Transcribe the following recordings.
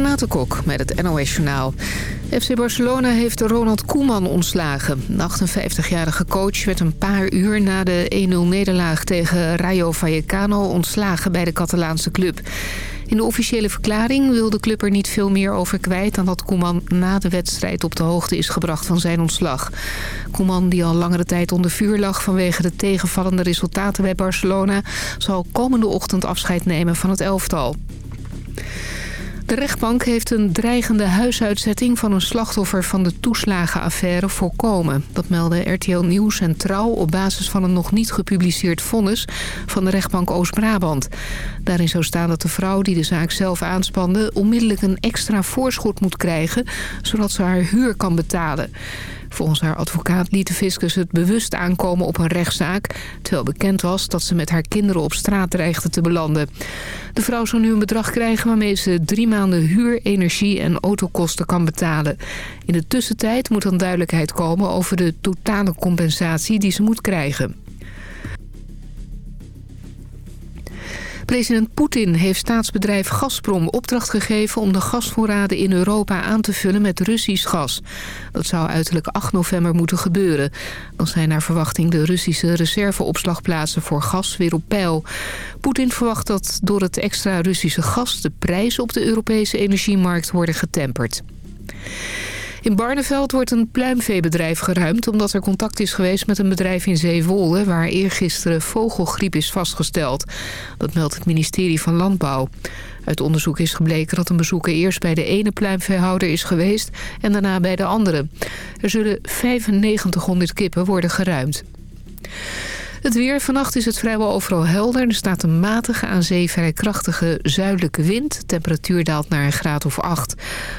Renate Kok met het NOS Journaal. FC Barcelona heeft Ronald Koeman ontslagen. De 58-jarige coach werd een paar uur na de 1-0-nederlaag tegen Rayo Vallecano ontslagen bij de Catalaanse club. In de officiële verklaring wil de club er niet veel meer over kwijt... dan dat Koeman na de wedstrijd op de hoogte is gebracht van zijn ontslag. Koeman, die al langere tijd onder vuur lag... vanwege de tegenvallende resultaten bij Barcelona... zal komende ochtend afscheid nemen van het elftal. De rechtbank heeft een dreigende huisuitzetting van een slachtoffer van de toeslagenaffaire voorkomen. Dat melden RTL Nieuws en Trouw op basis van een nog niet gepubliceerd vonnis van de rechtbank Oost-Brabant. Daarin zou staan dat de vrouw die de zaak zelf aanspande onmiddellijk een extra voorschot moet krijgen, zodat ze haar huur kan betalen. Volgens haar advocaat liet de fiscus het bewust aankomen op een rechtszaak... terwijl bekend was dat ze met haar kinderen op straat dreigde te belanden. De vrouw zou nu een bedrag krijgen waarmee ze drie maanden huur, energie en autokosten kan betalen. In de tussentijd moet dan duidelijkheid komen over de totale compensatie die ze moet krijgen. President Poetin heeft staatsbedrijf Gazprom opdracht gegeven... om de gasvoorraden in Europa aan te vullen met Russisch gas. Dat zou uiterlijk 8 november moeten gebeuren. Dan zijn naar verwachting de Russische reserveopslagplaatsen voor gas weer op peil. Poetin verwacht dat door het extra Russische gas... de prijzen op de Europese energiemarkt worden getemperd. In Barneveld wordt een pluimveebedrijf geruimd... omdat er contact is geweest met een bedrijf in Zeewolde... waar eergisteren vogelgriep is vastgesteld. Dat meldt het ministerie van Landbouw. Uit onderzoek is gebleken dat een bezoeker eerst bij de ene pluimveehouder is geweest... en daarna bij de andere. Er zullen 9500 kippen worden geruimd. Het weer. Vannacht is het vrijwel overal helder. Er staat een matige, aan zee vrij krachtige zuidelijke wind. temperatuur daalt naar een graad of 8.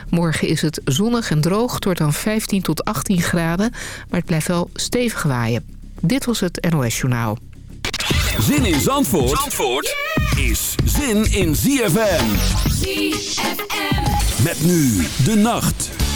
Morgen is het zonnig en droog. Het wordt dan 15 tot 18 graden. Maar het blijft wel stevig waaien. Dit was het NOS Journaal. Zin in Zandvoort, Zandvoort is zin in ZFM. ZFM. Met nu de nacht.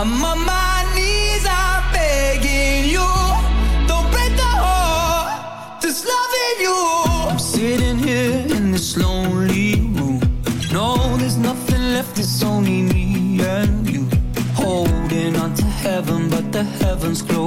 i'm sitting here in this lonely room. No there's nothing left it's only me and you. Holding on to heaven but the heavens close.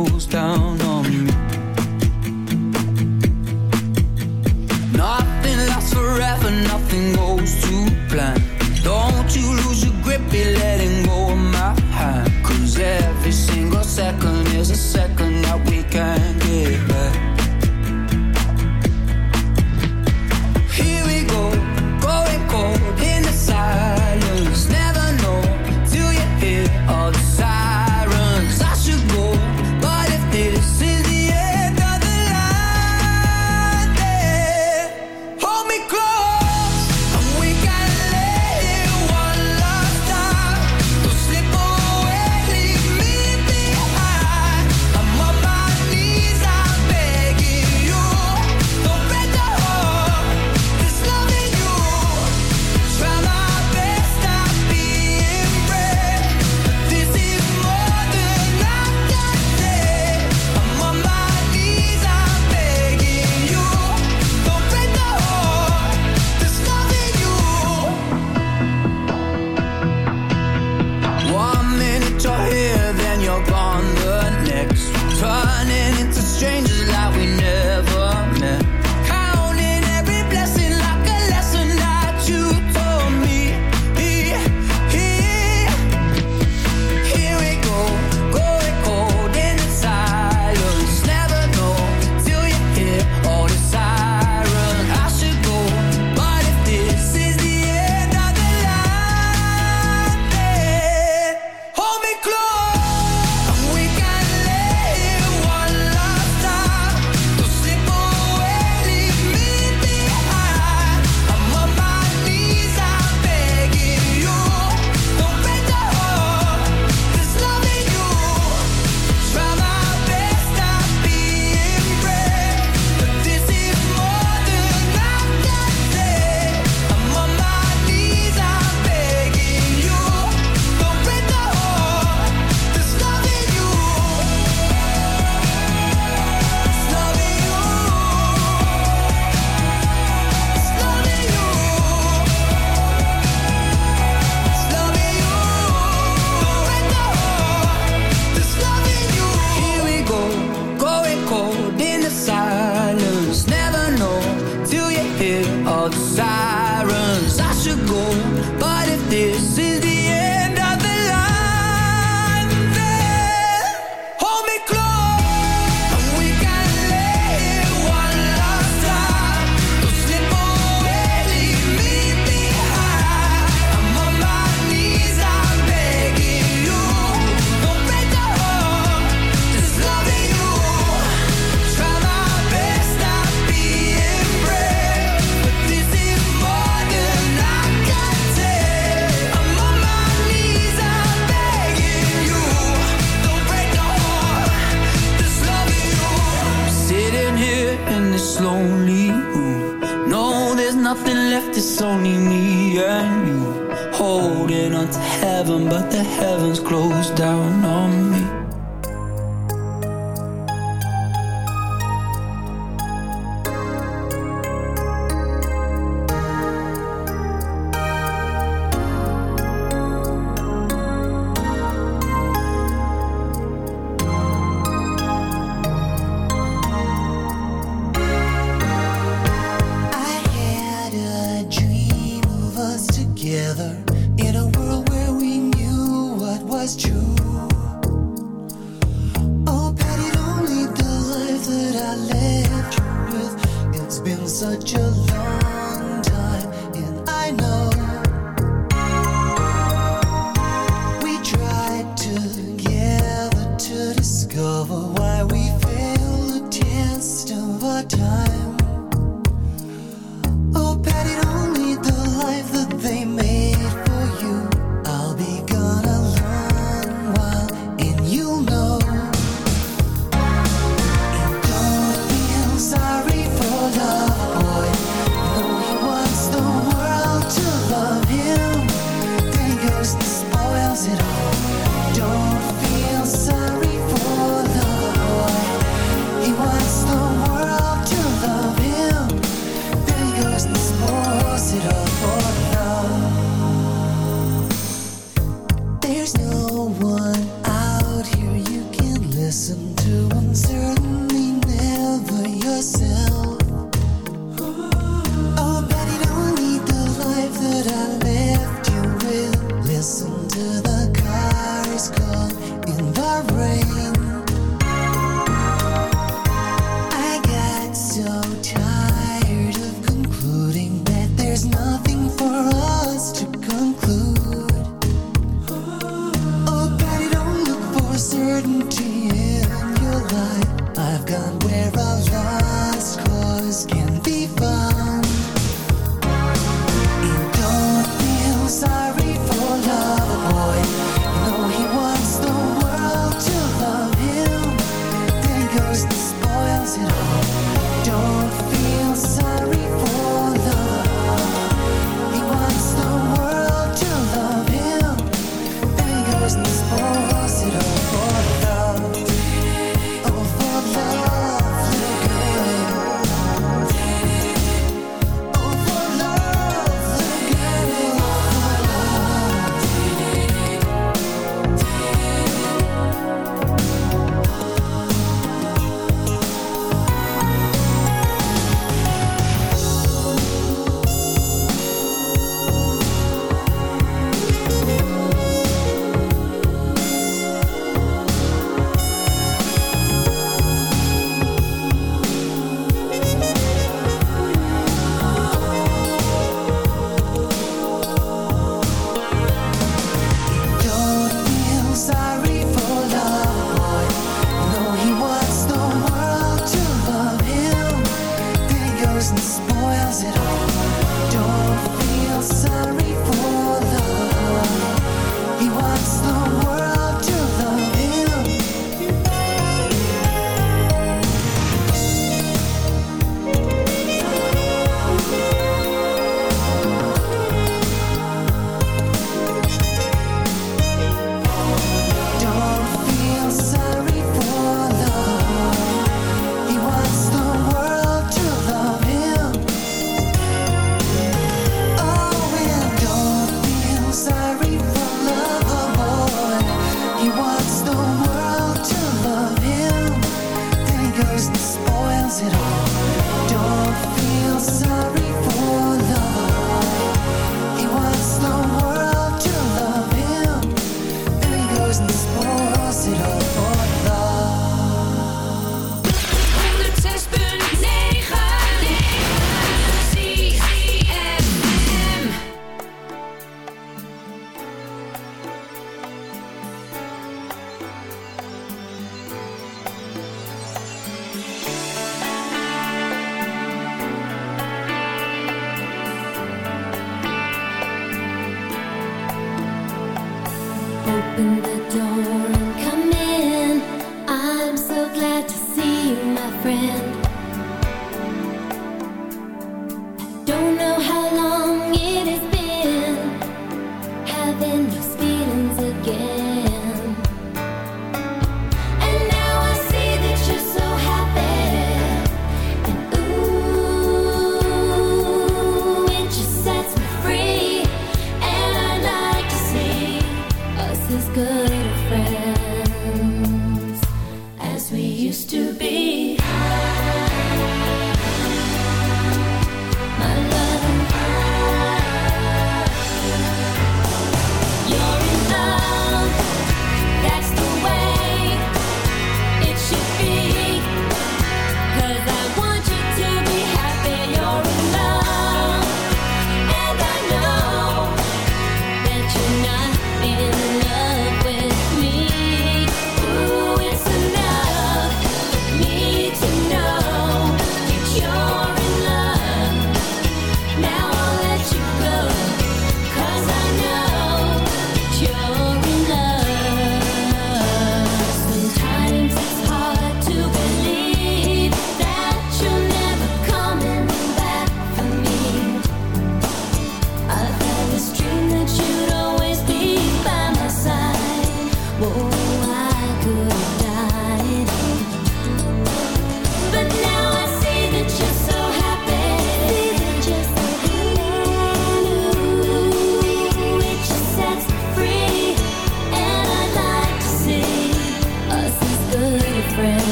and you holding on to heaven, but the heavens closed down on me.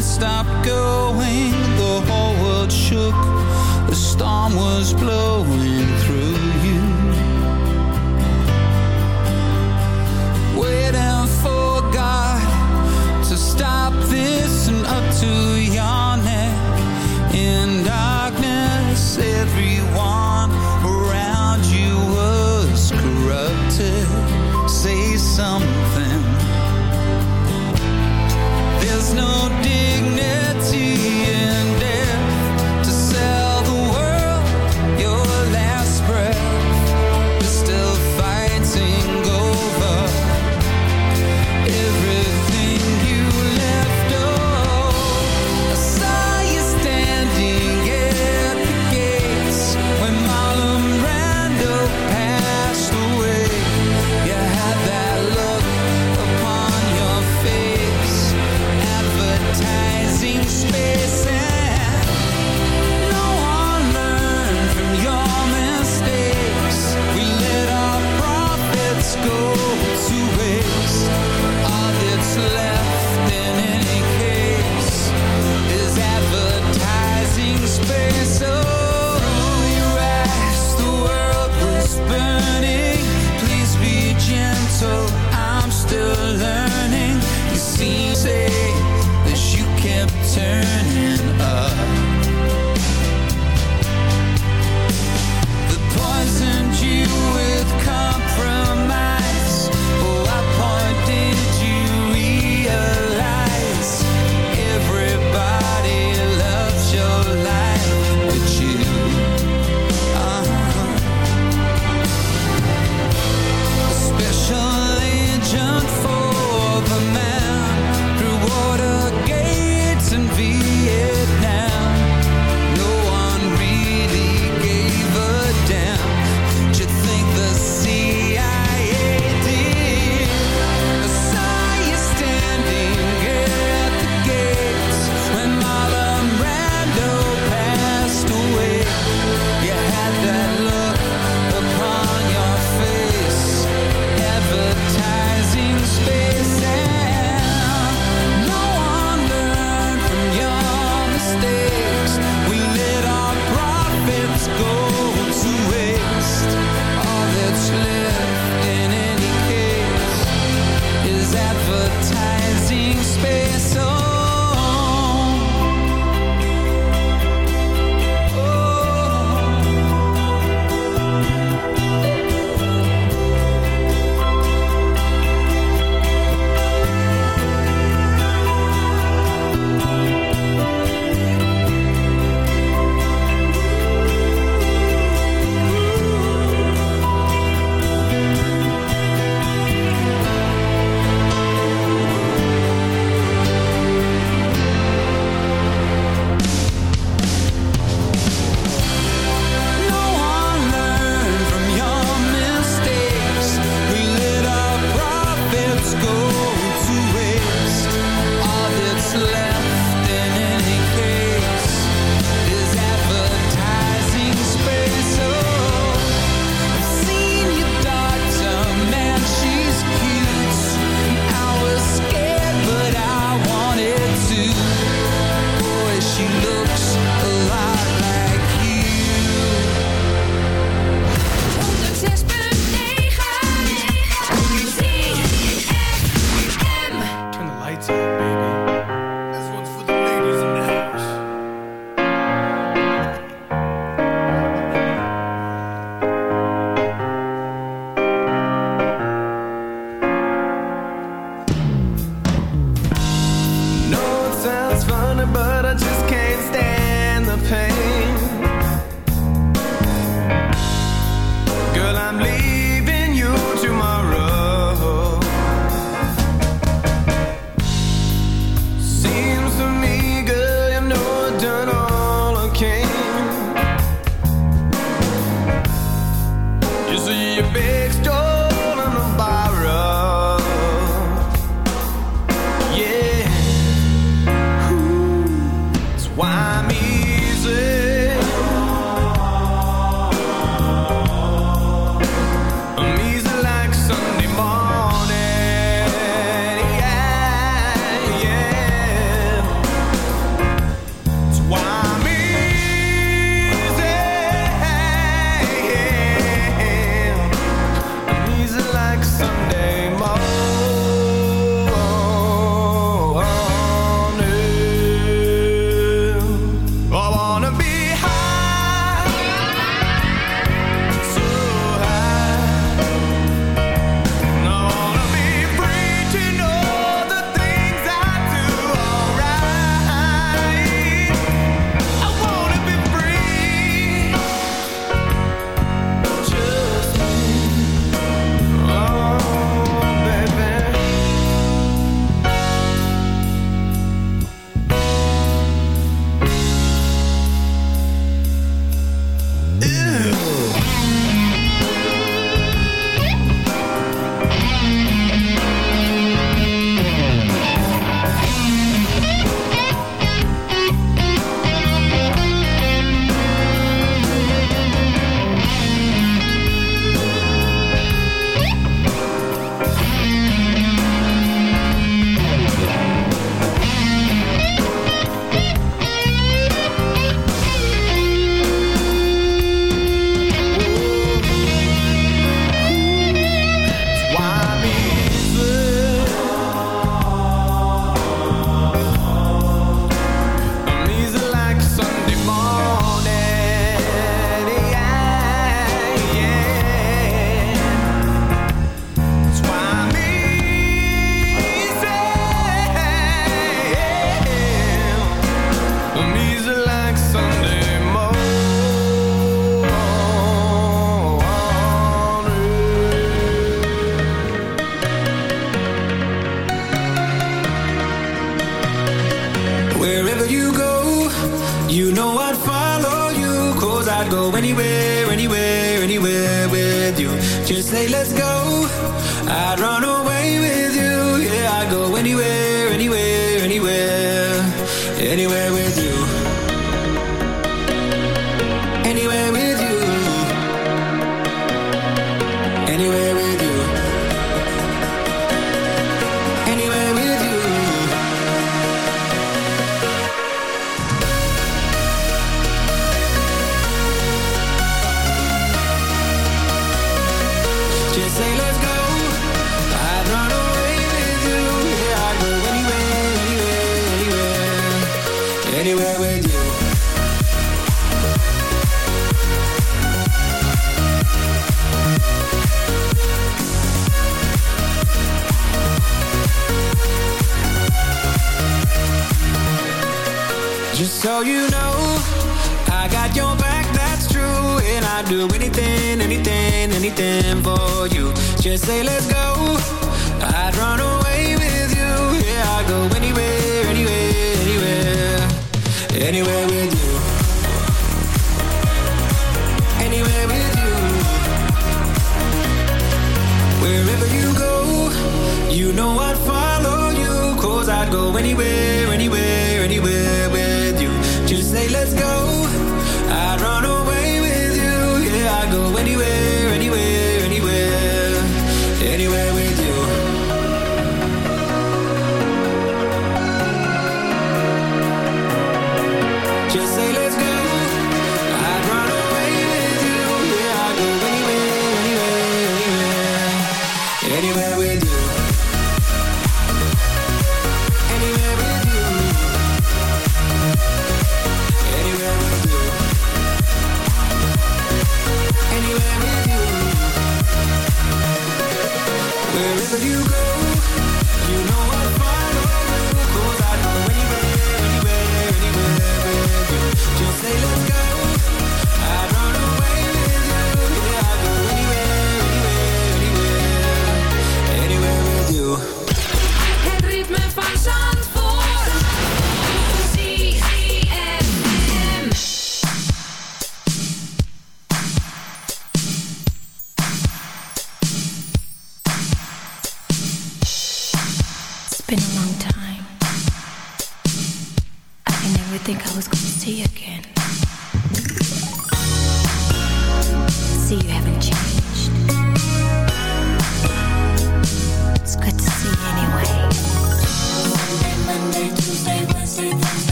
it stopped going, the whole world shook. The storm was blowing.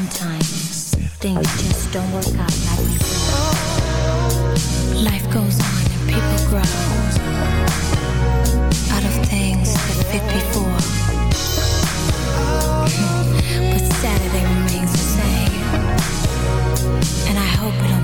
Sometimes things just don't work out like we planned. Life goes on and people grow out of things that fit before. but Saturday remains the same, and I hope it'll.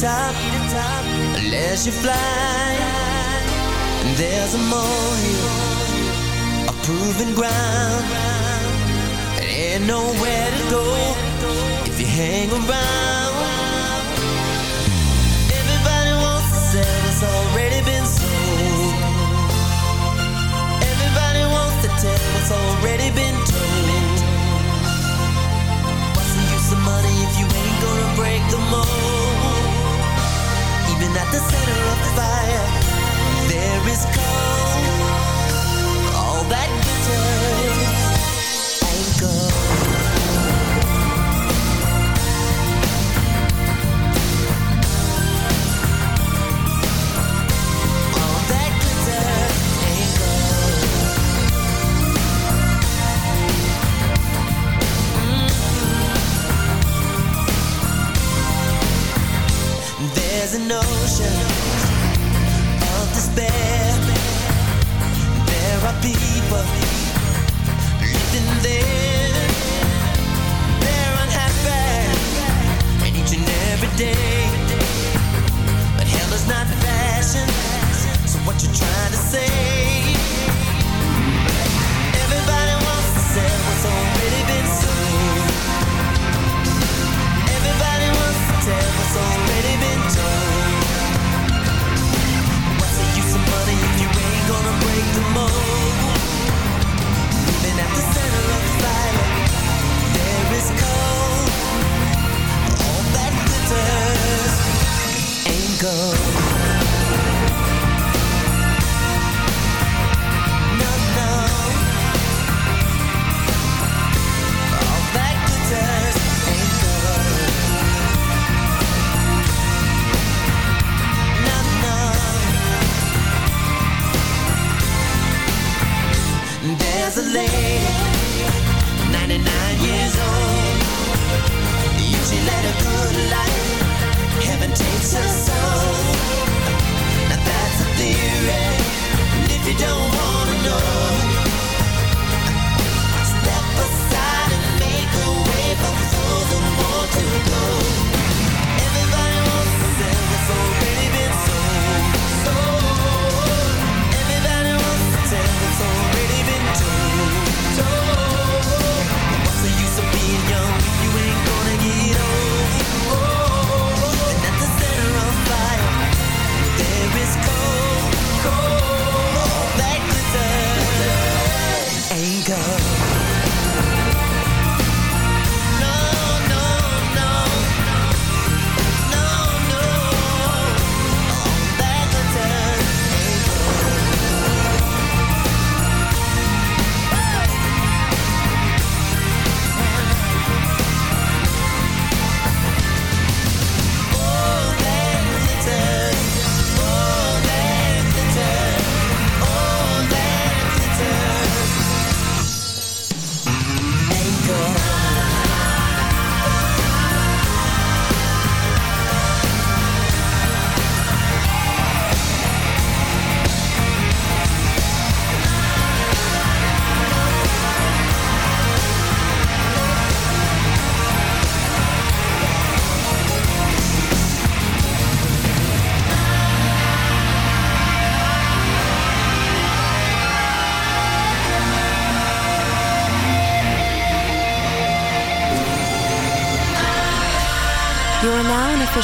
top unless you fly. There's a molehill, a proven ground. There ain't nowhere to go if you hang around. go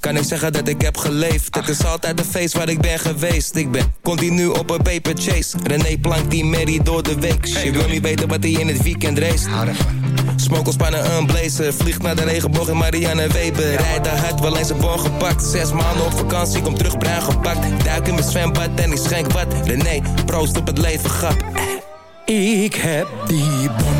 kan ik zeggen dat ik heb geleefd. Het is altijd een feest waar ik ben geweest. Ik ben continu op een paper chase. René plankt die Mary door de week. Je wil niet weten wat hij in het weekend race. Smokelspannen een blazer. Vliegt naar de regenboog in Marianne Weber. Rijdt de hard, wel eens een bon gepakt. Zes maanden op vakantie, kom terug bruin gepakt. Duik in mijn zwembad en ik schenk wat. René, proost op het leven, grap. Ik heb die bon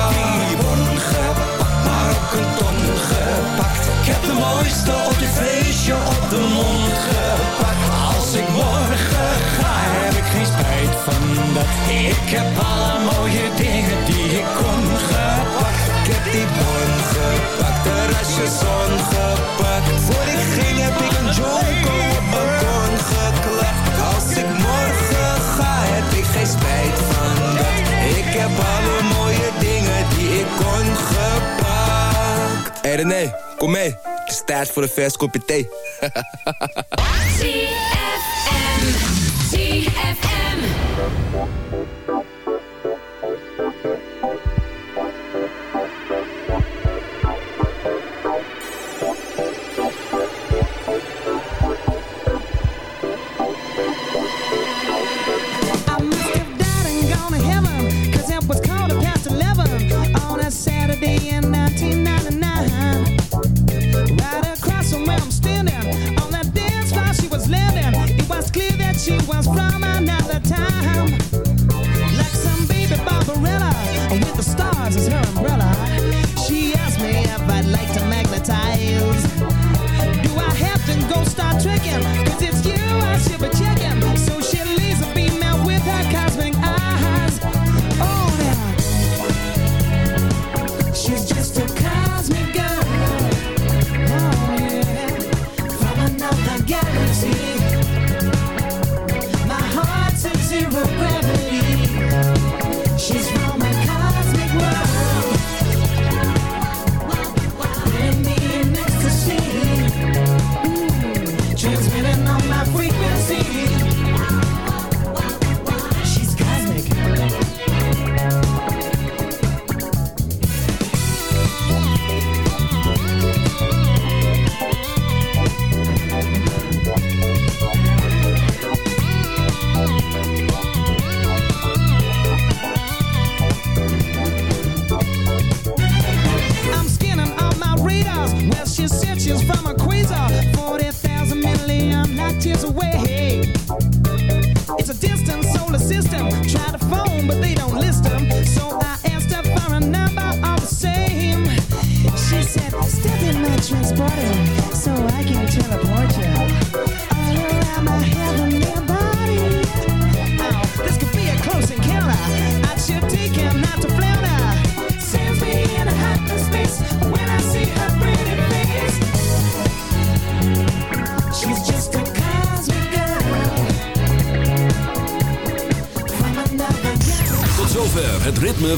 De mooiste op dit feestje op de mond gepakt. Als ik morgen ga, heb ik geen spijt van dat. Ik heb alle mooie dingen die ik kon gepakt. Ik heb die bon gepakt, terrasje zon gepakt. Voor ik ging heb ik een jonko op balkon geklapt. Als ik morgen ga, heb ik geen spijt van dat. Ik heb alle mooie dingen die ik kon gepakt. Hey René, kom mee. Het tijd voor een vers kopje thee.